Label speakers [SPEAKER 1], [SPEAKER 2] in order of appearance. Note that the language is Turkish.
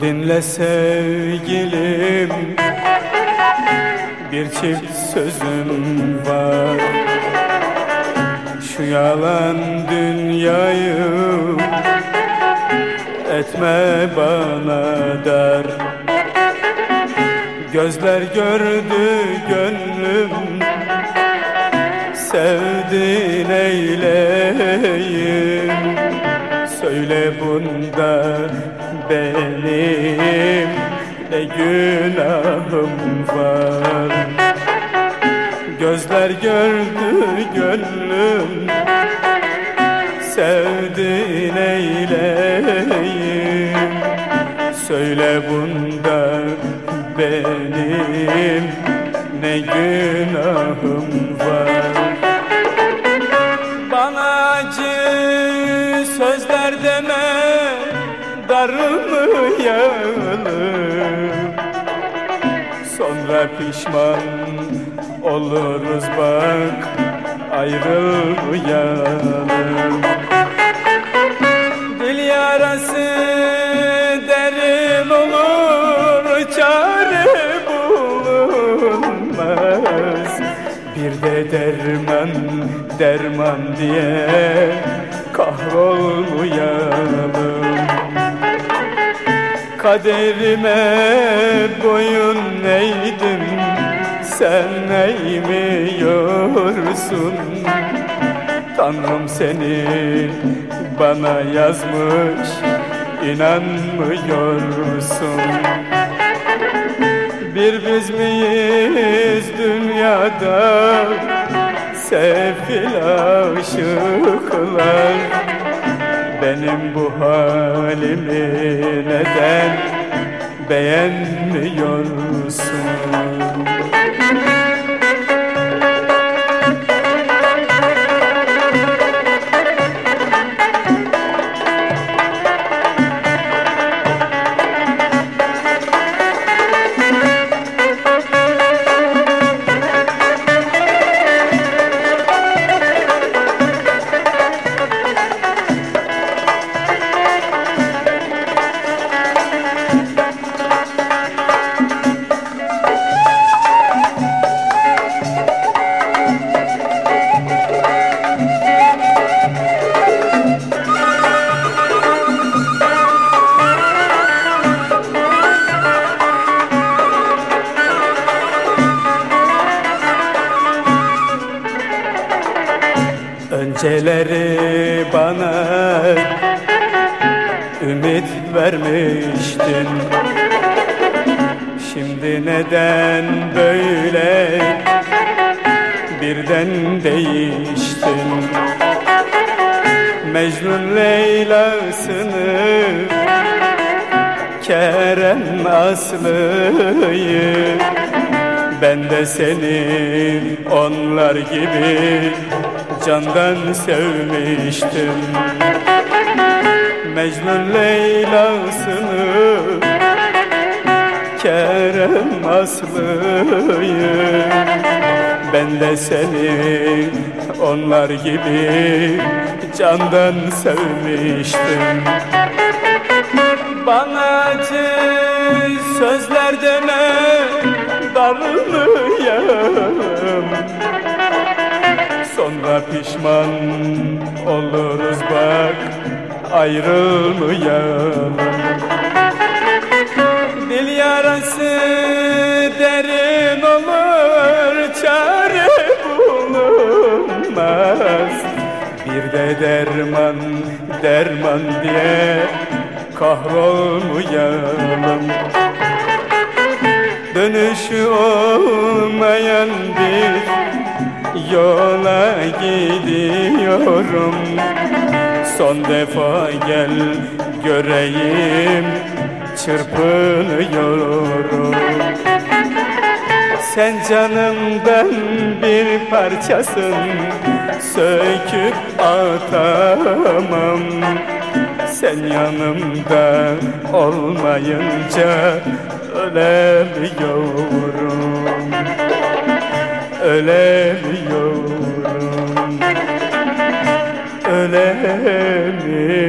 [SPEAKER 1] dinle sevgilim. Bir çift sözüm var. Şu yalan dünyayı Etme bana dar Gözler gördü gönlüm. Sevdin eyleyim Söyle bunda benim ne günahım var. Gözler gördü gönlüm Sevdin eyleyim. Söyle bunda benim ne günahım Sonra pişman oluruz bak ayrılmayalım. Dil yarası derin olur çare bulunmaz. Bir de derman derman diye kahrolmayalım Kaderime boyun eğdim Sen eğmiyorsun. Tanrım seni bana yazmış inanmıyorsun. Bir biz miyiz dünyada Sefil aşıklar benim bu halimi neden beğenmiyorsun? Önceleri bana ümit vermiştin. Şimdi neden böyle birden değiştin? Mecnun Leyla'sını Kerem Aslı'yı ben de seni onlar gibi candan sevmiştim. Mecnun Leyla'sını Kerem Aslı'yı. Ben de seni onlar gibi candan sevmiştim. Bana acı sözler deme darılmayalım Sonra pişman oluruz bak ayrılmayalım. Dil yarası derin olur çare bulunmaz. Bir de derman derman diye kahrolmayalım. Dönüşü olmayan bir yola gidiyorum. Son defa gel göreyim. Çırpınıyorum. Sen canımdan bir parçasın. Söküp atamam. Sen yanımda olmayınca ölemiyorum ölemiyorum. Ölemiyorum.